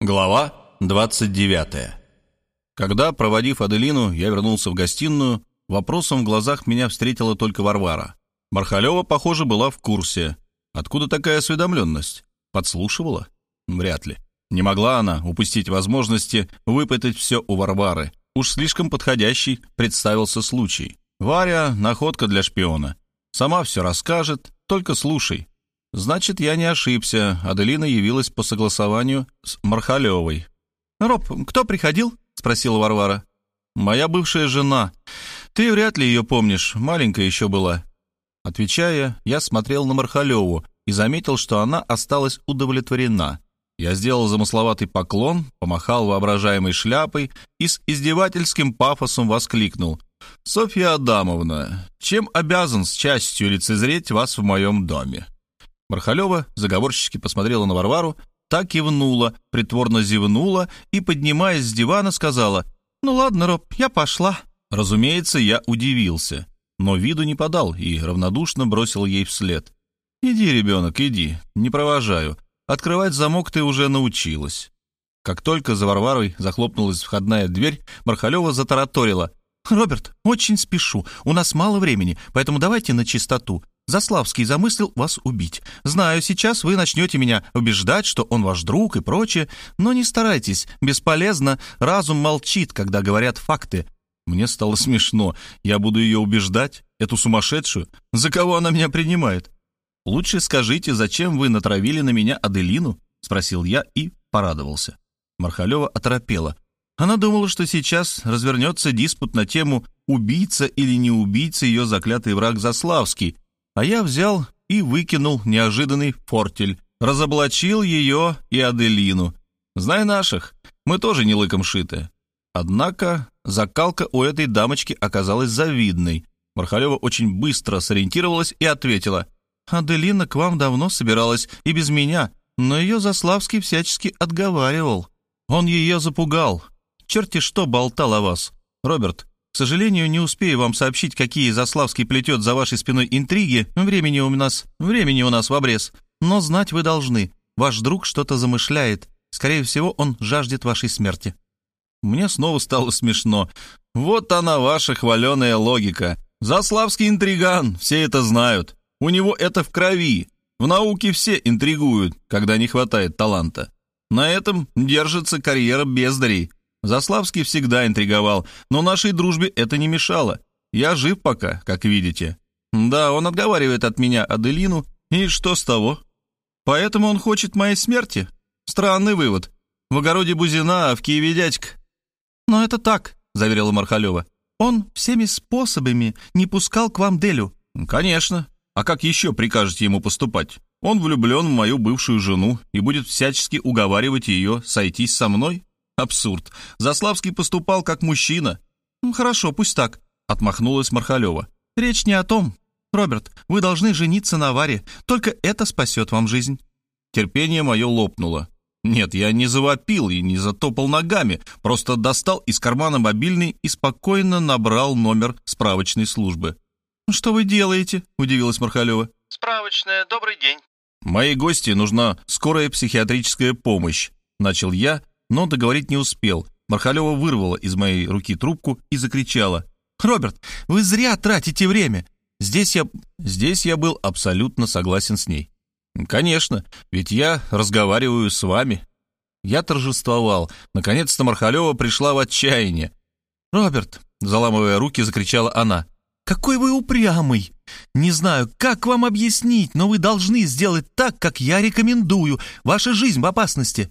Глава 29 Когда, проводив Аделину, я вернулся в гостиную, вопросом в глазах меня встретила только Варвара. Мархалева, похоже, была в курсе. Откуда такая осведомленность? Подслушивала? Вряд ли. Не могла она упустить возможности выпытать все у Варвары. Уж слишком подходящий представился случай. Варя — находка для шпиона. Сама все расскажет, только слушай. Значит, я не ошибся. Аделина явилась по согласованию с Мархалевой. «Роб, кто приходил?» — спросила Варвара. «Моя бывшая жена. Ты вряд ли ее помнишь, маленькая еще была». Отвечая, я смотрел на Мархалеву и заметил, что она осталась удовлетворена. Я сделал замысловатый поклон, помахал воображаемой шляпой и с издевательским пафосом воскликнул. «Софья Адамовна, чем обязан с частью лицезреть вас в моем доме?» Мархалева заговорчески посмотрела на Варвару, так кивнула, притворно зевнула и, поднимаясь с дивана, сказала, «Ну ладно, Роб, я пошла». Разумеется, я удивился, но виду не подал и равнодушно бросил ей вслед. «Иди, ребенок, иди, не провожаю. Открывать замок ты уже научилась». Как только за Варварой захлопнулась входная дверь, Мархалева затараторила. «Роберт, очень спешу. У нас мало времени, поэтому давайте на чистоту. Заславский замыслил вас убить. Знаю, сейчас вы начнете меня убеждать, что он ваш друг и прочее, но не старайтесь, бесполезно, разум молчит, когда говорят факты. Мне стало смешно. Я буду ее убеждать, эту сумасшедшую? За кого она меня принимает? Лучше скажите, зачем вы натравили на меня Аделину? Спросил я и порадовался. Мархалева оторопела. Она думала, что сейчас развернется диспут на тему «убийца или не убийца ее заклятый враг Заславский», а я взял и выкинул неожиданный фортель, разоблачил ее и Аделину. Знай наших, мы тоже не лыком шиты. Однако закалка у этой дамочки оказалась завидной. Мархалева очень быстро сориентировалась и ответила. «Аделина к вам давно собиралась и без меня, но ее Заславский всячески отговаривал. Он ее запугал. Черти что болтал о вас. Роберт, сожалению, не успею вам сообщить, какие Заславский плетет за вашей спиной интриги. Времени у нас, времени у нас в обрез. Но знать вы должны. Ваш друг что-то замышляет. Скорее всего, он жаждет вашей смерти». Мне снова стало смешно. Вот она, ваша хваленая логика. Заславский интриган, все это знают. У него это в крови. В науке все интригуют, когда не хватает таланта. На этом держится карьера бездарей. Заславский всегда интриговал, но нашей дружбе это не мешало. Я жив пока, как видите. Да, он отговаривает от меня Аделину, и что с того? Поэтому он хочет моей смерти? Странный вывод. В огороде Бузина, а в Киеве дядька. Но это так, заверила Мархалева. Он всеми способами не пускал к вам Делю. Конечно. А как еще прикажете ему поступать? Он влюблен в мою бывшую жену и будет всячески уговаривать ее сойтись со мной? Абсурд. Заславский поступал как мужчина. «Хорошо, пусть так», — отмахнулась Мархалева. «Речь не о том. Роберт, вы должны жениться на Варе. Только это спасет вам жизнь». Терпение мое лопнуло. Нет, я не завопил и не затопал ногами, просто достал из кармана мобильный и спокойно набрал номер справочной службы. «Что вы делаете?» — удивилась Мархалева. «Справочная, добрый день». «Моей гости нужна скорая психиатрическая помощь», — начал я, но договорить не успел. Мархалева вырвала из моей руки трубку и закричала. «Роберт, вы зря тратите время. Здесь я, здесь я был абсолютно согласен с ней. Конечно, ведь я разговариваю с вами». Я торжествовал. Наконец-то Мархалева пришла в отчаяние. «Роберт», — заламывая руки, закричала она, — «какой вы упрямый! Не знаю, как вам объяснить, но вы должны сделать так, как я рекомендую. Ваша жизнь в опасности.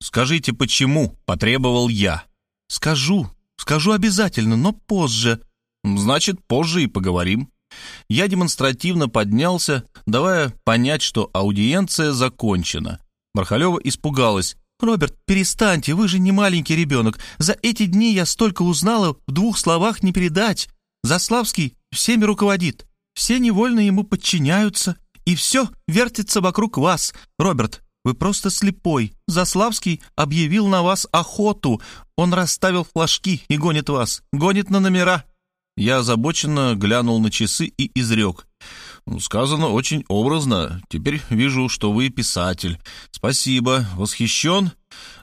«Скажите, почему?» — потребовал я. «Скажу, скажу обязательно, но позже». «Значит, позже и поговорим». Я демонстративно поднялся, давая понять, что аудиенция закончена. Мархалева испугалась. «Роберт, перестаньте, вы же не маленький ребенок. За эти дни я столько узнала, в двух словах не передать. Заславский всеми руководит, все невольно ему подчиняются, и все вертится вокруг вас. Роберт, вы просто слепой. Заславский объявил на вас охоту. Он расставил флажки и гонит вас. Гонит на номера». Я озабоченно глянул на часы и изрек. «Ну, «Сказано очень образно. Теперь вижу, что вы писатель. Спасибо. Восхищен.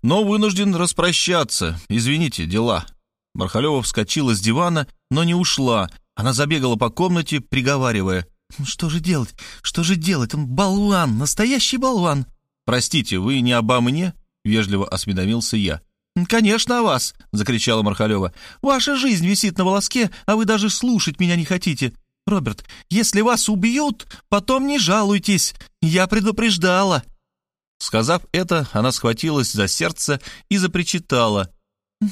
но вынужден распрощаться. Извините, дела». Мархалева вскочила с дивана, но не ушла. Она забегала по комнате, приговаривая. «Что же делать? Что же делать? Он болван, настоящий болван!» «Простите, вы не обо мне?» — вежливо осведомился я. «Конечно, о вас!» — закричала Мархалева. «Ваша жизнь висит на волоске, а вы даже слушать меня не хотите. Роберт, если вас убьют, потом не жалуйтесь. Я предупреждала». Сказав это, она схватилась за сердце и запричитала.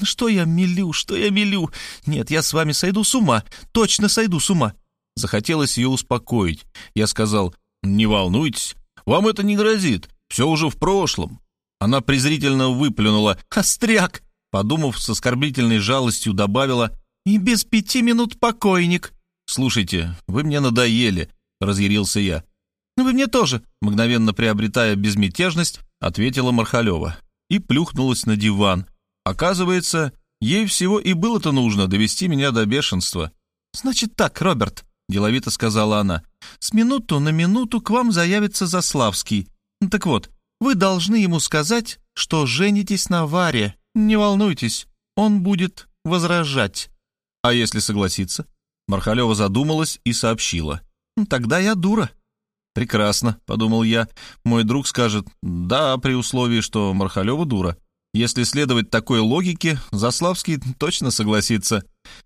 «Что я мелю, что я мелю? Нет, я с вами сойду с ума, точно сойду с ума». Захотелось ее успокоить. Я сказал, «Не волнуйтесь, вам это не грозит, все уже в прошлом. Она презрительно выплюнула «Остряк!» Подумав, с оскорбительной жалостью добавила «И без пяти минут покойник». «Слушайте, вы мне надоели», — разъярился я. «Вы мне тоже», — мгновенно приобретая безмятежность, ответила Мархалева и плюхнулась на диван. Оказывается, ей всего и было-то нужно довести меня до бешенства. «Значит так, Роберт», — деловито сказала она, — «с минуту на минуту к вам заявится Заславский. Так вот, вы должны ему сказать, что женитесь на Варе. Не волнуйтесь, он будет возражать. А если согласится? Мархалева задумалась и сообщила. Тогда я дура. Прекрасно, подумал я. Мой друг скажет «да» при условии, что Мархалева дура. Если следовать такой логике, Заславский точно согласится.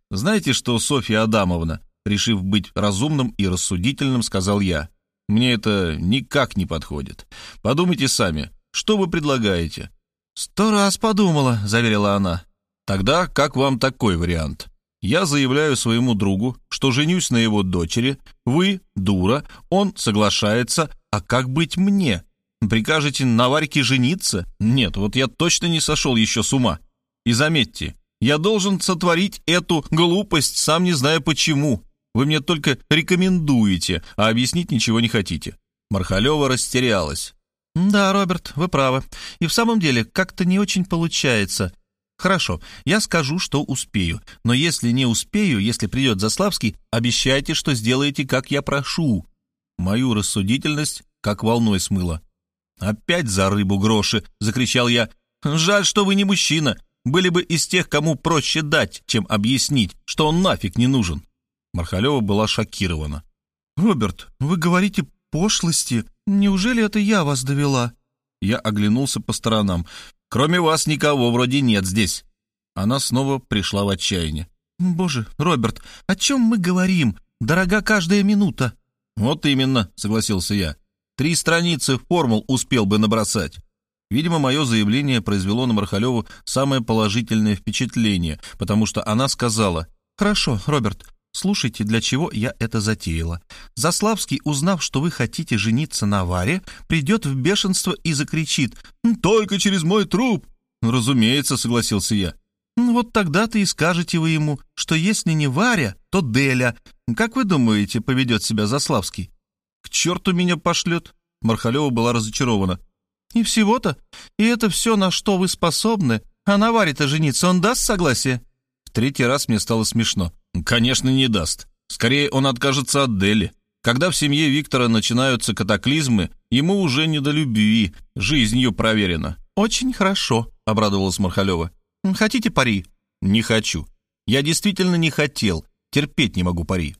Знаете, что Софья Адамовна, решив быть разумным и рассудительным, сказал я, мне это никак не подходит. Подумайте сами, что вы предлагаете?» «Сто раз подумала», — заверила она. «Тогда как вам такой вариант? Я заявляю своему другу, что женюсь на его дочери, вы — дура, он соглашается, а как быть мне? Прикажете на Варьке жениться? Нет, вот я точно не сошел еще с ума. И заметьте, я должен сотворить эту глупость, сам не зная почему. Вы мне только рекомендуете, а объяснить ничего не хотите». Мархалева растерялась. «Да, Роберт, вы правы. И в самом деле как-то не очень получается. Хорошо, я скажу, что успею. Но если не успею, если придет Заславский, обещайте, что сделаете, как я прошу». Мою рассудительность как волной смыло. «Опять за рыбу гроши!» — закричал я. «Жаль, что вы не мужчина. Были бы из тех, кому проще дать, чем объяснить, что он нафиг не нужен». Мархалева была шокирована. «Роберт, вы говорите пошлости. Неужели это я вас довела?» Я оглянулся по сторонам. «Кроме вас никого вроде нет здесь». Она снова пришла в отчаяние. «Боже, Роберт, о чем мы говорим? Дорога каждая минута». «Вот именно», — согласился я. «Три страницы формул успел бы набросать». Видимо, мое заявление произвело на Мархалеву самое положительное впечатление, потому что она сказала, «Хорошо, Роберт, Слушайте, для чего я это затеяла. Заславский, узнав, что вы хотите жениться на Варе, придет в бешенство и закричит «Только через мой труп!» «Разумеется», — согласился я. «Вот тогда-то и скажете вы ему, что если не Варя, то Деля. Как вы думаете, поведет себя Заславский?» «К черту меня пошлет!» Мархалева была разочарована. «И всего-то? И это все, на что вы способны? А на Варе-то жениться он даст согласие?» Третий раз мне стало смешно. Конечно, не даст. Скорее, он откажется от Дели. Когда в семье Виктора начинаются катаклизмы, ему уже не до любви, жизнь ее проверена. «Очень хорошо», — обрадовалась Мархалева. «Хотите пари?» «Не хочу. Я действительно не хотел. Терпеть не могу пари».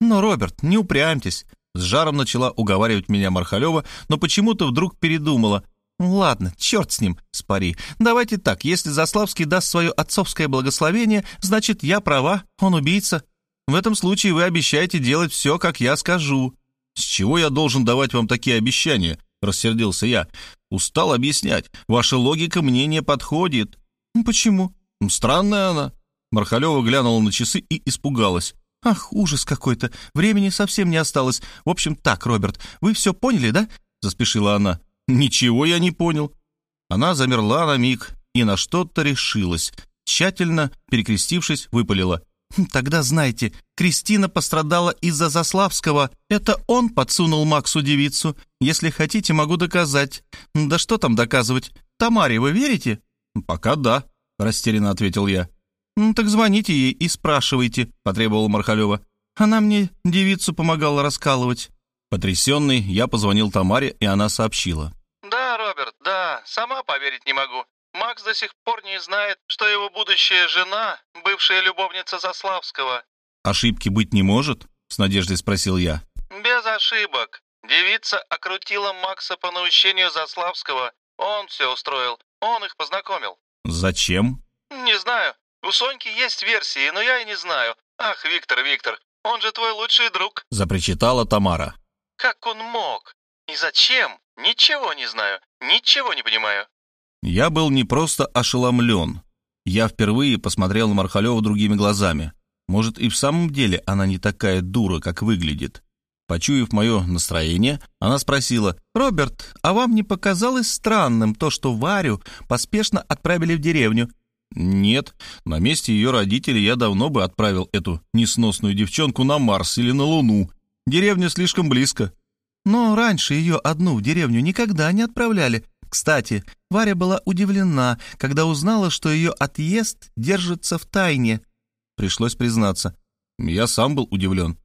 «Но, Роберт, не упрямьтесь». С жаром начала уговаривать меня Мархалева, но почему-то вдруг передумала. «Ладно, черт с ним, с пари. Давайте так, если Заславский даст свое отцовское благословение, значит, я права, он убийца. В этом случае вы обещаете делать все, как я скажу». «С чего я должен давать вам такие обещания?» — рассердился я. «Устал объяснять. Ваша логика мне не подходит». «Почему?» «Странная она». Мархалева глянула на часы и испугалась. «Ах, ужас какой-то. Времени совсем не осталось. В общем, так, Роберт, вы все поняли, да?» — заспешила она. «Ничего я не понял». Она замерла на миг и на что-то решилась. Тщательно, перекрестившись, выпалила. «Хм, «Тогда знайте, Кристина пострадала из-за Заславского. Это он подсунул Максу девицу. Если хотите, могу доказать. Да что там доказывать? Тамаре вы верите?» «Пока да», — растерянно ответил я. «Так звоните ей и спрашивайте», — потребовала Мархалева. «Она мне девицу помогала раскалывать». Потрясенный, я позвонил Тамаре, и она сообщила. Да, сама поверить не могу. Макс до сих пор не знает, что его будущая жена — бывшая любовница Заславского». «Ошибки быть не может?» — с надеждой спросил я. «Без ошибок. Девица окрутила Макса по наущению Заславского. Он все устроил. Он их познакомил». «Зачем?» «Не знаю. У Соньки есть версии, но я и не знаю. Ах, Виктор, Виктор, он же твой лучший друг», — запричитала Тамара. «Как он мог? И зачем? Ничего не знаю. Ничего не понимаю». Я был не просто ошеломлен. Я впервые посмотрел на Мархалева другими глазами. Может, и в самом деле она не такая дура, как выглядит. Почуяв мое настроение, она спросила, «Роберт, а вам не показалось странным то, что Варю поспешно отправили в деревню?» «Нет, на месте ее родителей я давно бы отправил эту несносную девчонку на Марс или на Луну. Деревня слишком близко». «Но раньше ее одну в деревню никогда не отправляли. Кстати, Варя была удивлена, когда узнала, что ее отъезд держится в тайне. Пришлось признаться. Я сам был удивлен.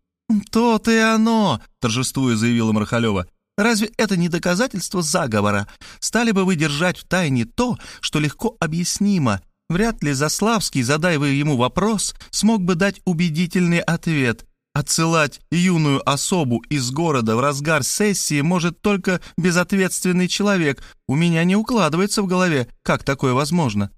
«То-то и оно!» — торжествуя заявила Мархалева. «Разве это не доказательство заговора? Стали бы вы держать в тайне то, что легко объяснимо. Вряд ли Заславский, задай вы ему вопрос, смог бы дать убедительный ответ. Отсылать юную особу из города в разгар сессии может только безответственный человек. У меня не укладывается в голове, как такое возможно.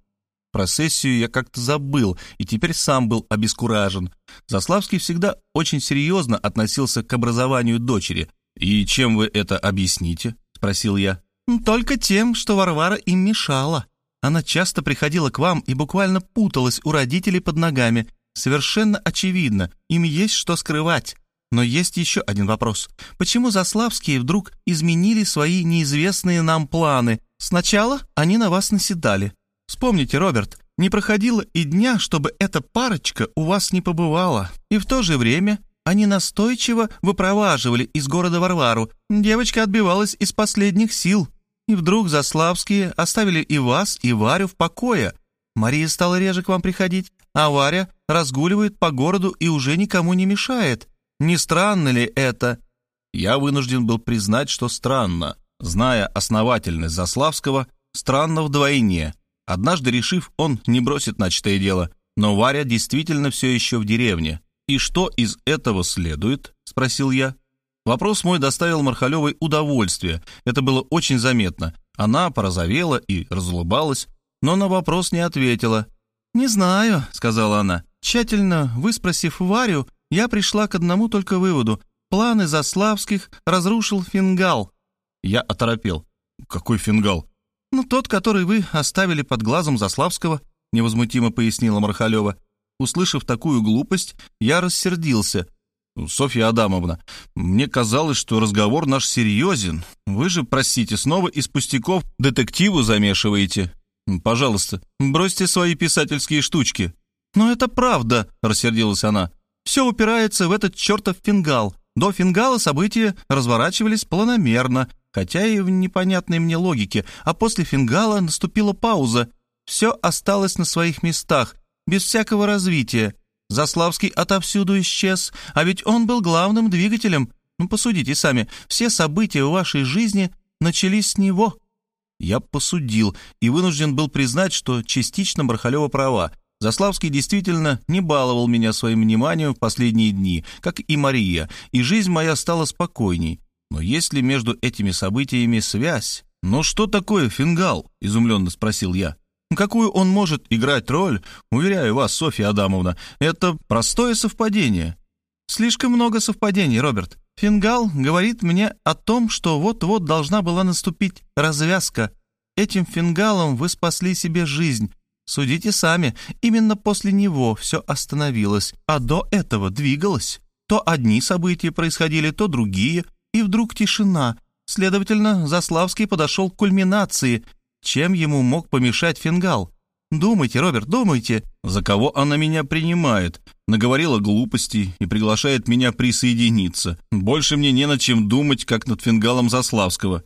Про сессию я как-то забыл и теперь сам был обескуражен. Заславский всегда очень серьезно относился к образованию дочери. «И чем вы это объясните?» — спросил я. «Только тем, что Варвара им мешала. Она часто приходила к вам и буквально путалась у родителей под ногами, Совершенно очевидно, им есть что скрывать. Но есть еще один вопрос. Почему Заславские вдруг изменили свои неизвестные нам планы? Сначала они на вас наседали. Вспомните, Роберт, не проходило и дня, чтобы эта парочка у вас не побывала. И в то же время они настойчиво выпроваживали из города Варвару. Девочка отбивалась из последних сил. И вдруг Заславские оставили и вас, и Варю в покое. Мария стала реже к вам приходить, а Варя разгуливает по городу и уже никому не мешает. Не странно ли это?» Я вынужден был признать, что странно. Зная основательность Заславского, странно вдвойне. Однажды решив, он не бросит начатое дело. Но Варя действительно все еще в деревне. «И что из этого следует?» — спросил я. Вопрос мой доставил Мархалевой удовольствие. Это было очень заметно. Она порозовела и разулыбалась, но на вопрос не ответила. «Не знаю», — сказала она. «Тщательно выспросив Варю, я пришла к одному только выводу. Планы Заславских разрушил фингал». Я оторопел. «Какой фингал?» «Ну, тот, который вы оставили под глазом Заславского», — невозмутимо пояснила Мархалева. Услышав такую глупость, я рассердился. «Софья Адамовна, мне казалось, что разговор наш серьезен. Вы же, простите, снова из пустяков детективу замешиваете. «Пожалуйста, бросьте свои писательские штучки». «Но это правда», — рассердилась она. «Все упирается в этот чертов фингал. До фингала события разворачивались планомерно, хотя и в непонятной мне логике, а после фингала наступила пауза. Все осталось на своих местах, без всякого развития. Заславский отовсюду исчез, а ведь он был главным двигателем. Ну, посудите сами, все события в вашей жизни начались с него». Я посудил и вынужден был признать, что частично Бархалева права. Заславский действительно не баловал меня своим вниманием в последние дни, как и Мария, и жизнь моя стала спокойней. Но есть ли между этими событиями связь? «Но что такое фингал?» — изумленно спросил я. «Какую он может играть роль? Уверяю вас, Софья Адамовна, это простое совпадение». «Слишком много совпадений, Роберт. Фингал говорит мне о том, что вот-вот должна была наступить развязка. Этим фингалом вы спасли себе жизнь. Судите сами, именно после него все остановилось, а до этого двигалось. То одни события происходили, то другие, и вдруг тишина. Следовательно, Заславский подошел к кульминации. Чем ему мог помешать фингал? Думайте, Роберт, думайте. За кого она меня принимает? наговорила глупостей и приглашает меня присоединиться. Больше мне не над чем думать, как над фингалом Заславского.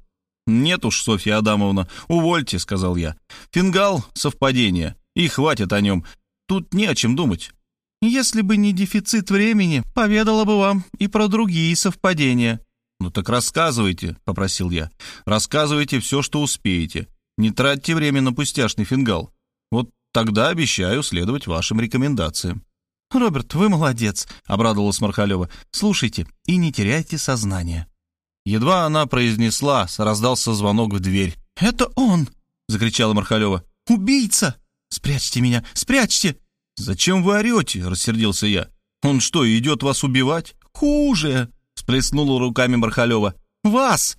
«Нет уж, Софья Адамовна, увольте», — сказал я. «Фингал — совпадение, и хватит о нем. Тут не о чем думать». «Если бы не дефицит времени, поведала бы вам и про другие совпадения». «Ну так рассказывайте», — попросил я. «Рассказывайте все, что успеете. Не тратьте время на пустяшный фингал. Тогда обещаю следовать вашим рекомендациям». «Роберт, вы молодец», — обрадовалась Мархалева. «Слушайте и не теряйте сознание». Едва она произнесла, раздался звонок в дверь. «Это он!» — закричала Мархалева. «Убийца! Спрячьте меня! Спрячьте!» «Зачем вы орете?» — рассердился я. «Он что, идет вас убивать?» «Хуже!» — сплеснула руками Мархалева. «Вас!»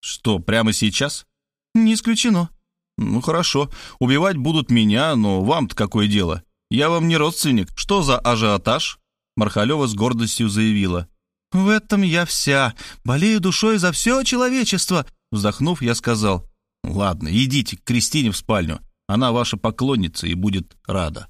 «Что, прямо сейчас?» «Не исключено». «Ну хорошо, убивать будут меня, но вам-то какое дело? Я вам не родственник. Что за ажиотаж?» Мархалева с гордостью заявила. «В этом я вся. Болею душой за все человечество!» Вздохнув, я сказал. «Ладно, идите к Кристине в спальню. Она ваша поклонница и будет рада».